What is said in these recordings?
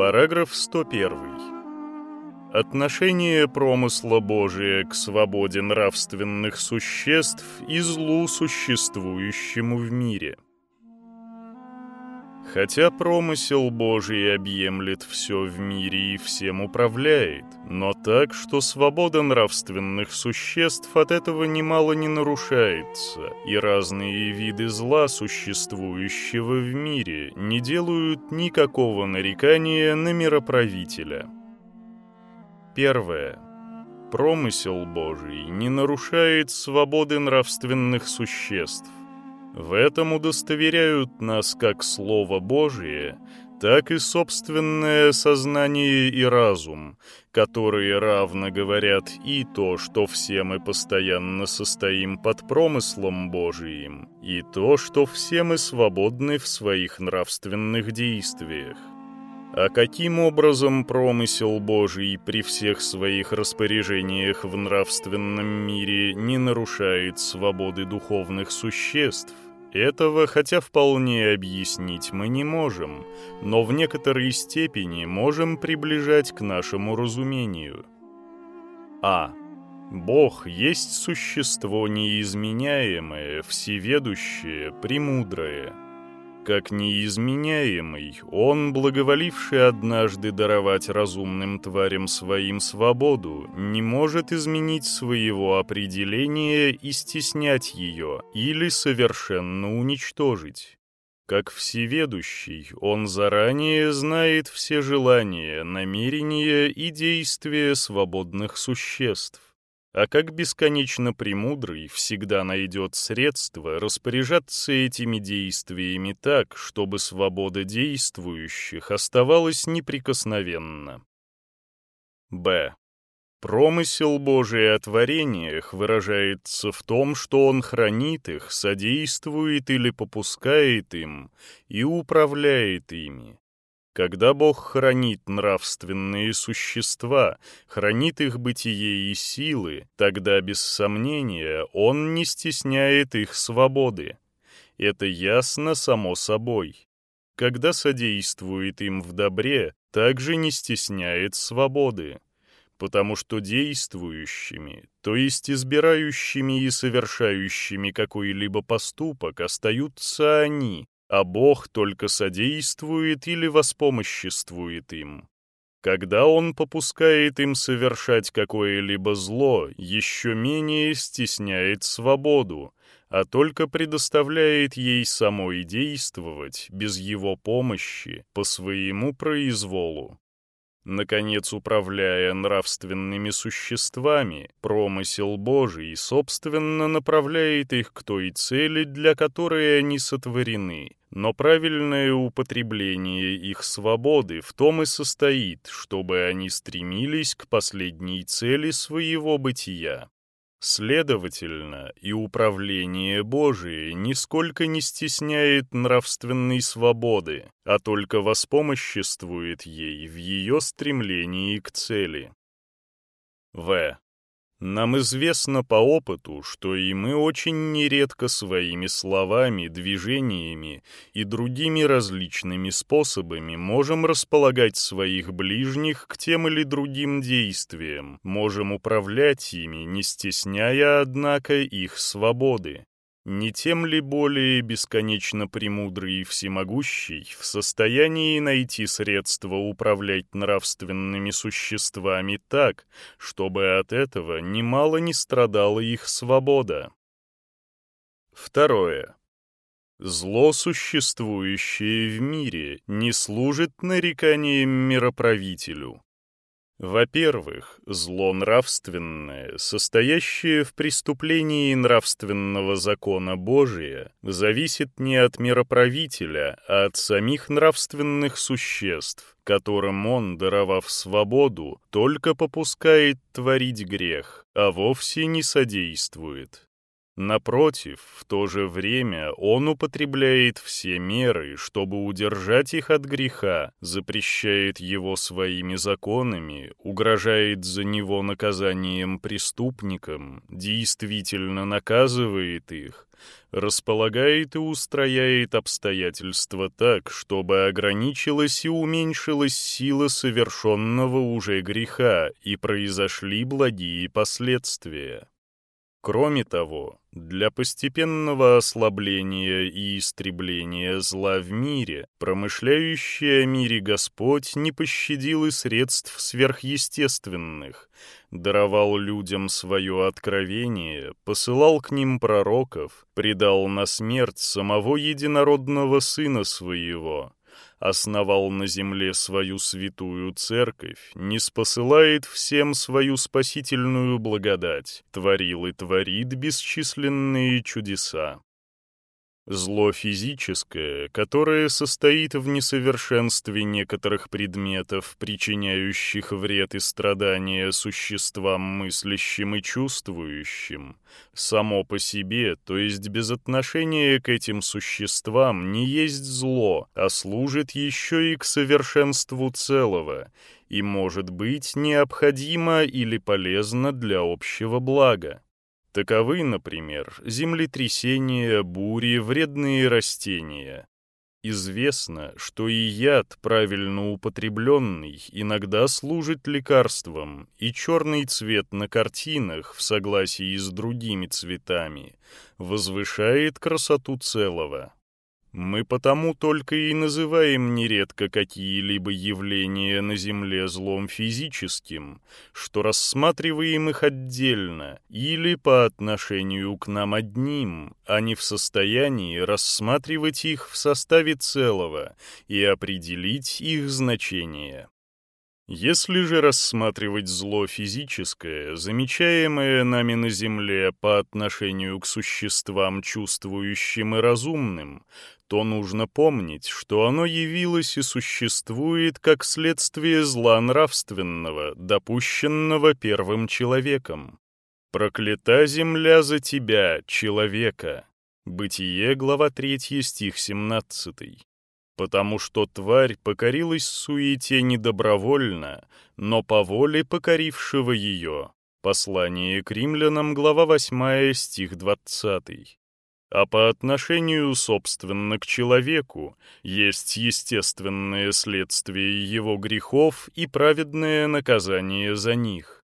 Параграф 101. Отношение промысла Божия к свободе нравственных существ и злу, существующему в мире – Хотя промысел Божий объемлет все в мире и всем управляет, но так, что свобода нравственных существ от этого немало не нарушается, и разные виды зла, существующего в мире, не делают никакого нарекания на мироправителя. Первое. Промысел Божий не нарушает свободы нравственных существ, в этом удостоверяют нас как Слово Божие, так и собственное сознание и разум, которые равно говорят и то, что все мы постоянно состоим под промыслом Божиим, и то, что все мы свободны в своих нравственных действиях. А каким образом промысел Божий при всех своих распоряжениях в нравственном мире не нарушает свободы духовных существ? Этого, хотя вполне объяснить мы не можем, но в некоторой степени можем приближать к нашему разумению. А. Бог есть существо неизменяемое, всеведущее, премудрое – как неизменяемый, он, благоволивший однажды даровать разумным тварям своим свободу, не может изменить своего определения и стеснять ее или совершенно уничтожить. Как всеведущий, он заранее знает все желания, намерения и действия свободных существ а как бесконечно премудрый всегда найдет средства распоряжаться этими действиями так, чтобы свобода действующих оставалась неприкосновенна. Б. Промысел Божий о творениях выражается в том, что Он хранит их, содействует или попускает им и управляет ими, когда Бог хранит нравственные существа, хранит их бытие и силы, тогда, без сомнения, Он не стесняет их свободы. Это ясно само собой. Когда содействует им в добре, также не стесняет свободы потому что действующими, то есть избирающими и совершающими какой-либо поступок, остаются они, а Бог только содействует или воспомоществует им. Когда Он попускает им совершать какое-либо зло, еще менее стесняет свободу, а только предоставляет ей самой действовать без его помощи по своему произволу. Наконец, управляя нравственными существами, промысел Божий, собственно, направляет их к той цели, для которой они сотворены. Но правильное употребление их свободы в том и состоит, чтобы они стремились к последней цели своего бытия. Следовательно, и управление Божие нисколько не стесняет нравственной свободы, а только воспомоществует ей в ее стремлении к цели. В. Нам известно по опыту, что и мы очень нередко своими словами, движениями и другими различными способами можем располагать своих ближних к тем или другим действиям, можем управлять ими, не стесняя, однако, их свободы. Не тем ли более бесконечно премудрый и всемогущий в состоянии найти средства управлять нравственными существами так, чтобы от этого немало не страдала их свобода? Второе. Зло, существующее в мире, не служит нареканием мироправителю. Во-первых, зло нравственное, состоящее в преступлении нравственного закона Божия, зависит не от мироправителя, а от самих нравственных существ, которым он, даровав свободу, только попускает творить грех, а вовсе не содействует. Напротив, в то же время он употребляет все меры, чтобы удержать их от греха, запрещает его своими законами, угрожает за него наказанием преступникам, действительно наказывает их, располагает и устрояет обстоятельства так, чтобы ограничилась и уменьшилась сила совершенного уже греха и произошли благие последствия. Кроме того, для постепенного ослабления и истребления зла в мире, промышляющий о мире Господь не пощадил и средств сверхъестественных, даровал людям свое откровение, посылал к ним пророков, предал на смерть самого единородного Сына Своего, основал на земле свою святую церковь, не спосылает всем свою спасительную благодать, творил и творит бесчисленные чудеса. Зло физическое, которое состоит в несовершенстве некоторых предметов, причиняющих вред и страдания существам мыслящим и чувствующим, само по себе, то есть без отношения к этим существам, не есть зло, а служит еще и к совершенству целого, и может быть необходимо или полезно для общего блага. Таковы, например, землетрясения, бури, вредные растения. Известно, что и яд, правильно употребленный, иногда служит лекарством, и черный цвет на картинах, в согласии с другими цветами, возвышает красоту целого. Мы потому только и называем нередко какие-либо явления на Земле злом физическим, что рассматриваем их отдельно или по отношению к нам одним, а не в состоянии рассматривать их в составе целого и определить их значение. Если же рассматривать зло физическое, замечаемое нами на Земле по отношению к существам чувствующим и разумным, то нужно помнить, что оно явилось и существует как следствие зла нравственного, допущенного первым человеком. «Проклята земля за тебя, человека». Бытие, глава 3, стих 17. Потому что тварь покорилась суете недобровольно, но по воле покорившего ее. Послание к римлянам, глава 8, стих 20 а по отношению, собственно, к человеку есть естественное следствие его грехов и праведное наказание за них.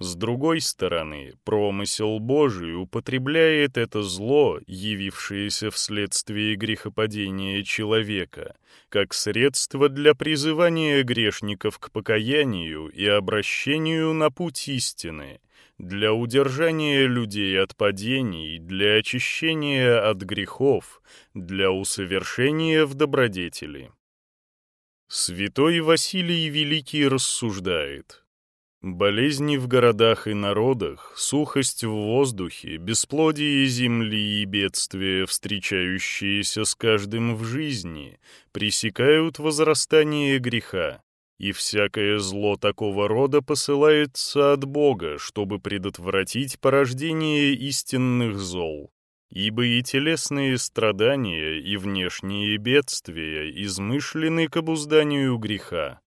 С другой стороны, промысел Божий употребляет это зло, явившееся вследствие грехопадения человека, как средство для призывания грешников к покаянию и обращению на путь истины, для удержания людей от падений, для очищения от грехов, для усовершения в добродетели. Святой Василий Великий рассуждает. Болезни в городах и народах, сухость в воздухе, бесплодие земли и бедствия, встречающиеся с каждым в жизни, пресекают возрастание греха, и всякое зло такого рода посылается от Бога, чтобы предотвратить порождение истинных зол. Ибо и телесные страдания, и внешние бедствия измышлены к обузданию греха.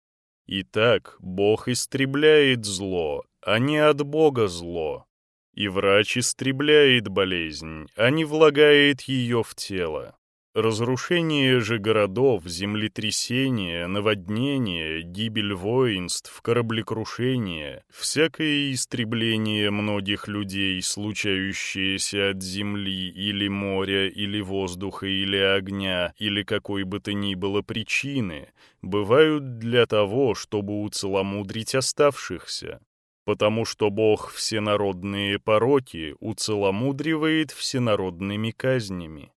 Итак, Бог истребляет зло, а не от Бога зло. И врач истребляет болезнь, а не влагает ее в тело. Разрушение же городов, землетрясения, наводнения, гибель воинств, кораблекрушение, всякое истребление многих людей, случающееся от земли или моря, или воздуха, или огня, или какой бы то ни было причины, бывают для того, чтобы уцеломудрить оставшихся потому что Бог всенародные пороки уцеломудривает всенародными казнями.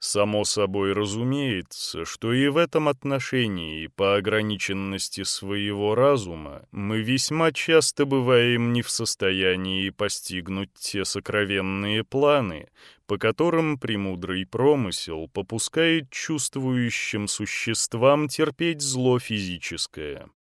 Само собой разумеется, что и в этом отношении, по ограниченности своего разума, мы весьма часто бываем не в состоянии постигнуть те сокровенные планы, по которым премудрый промысел попускает чувствующим существам терпеть зло физическое.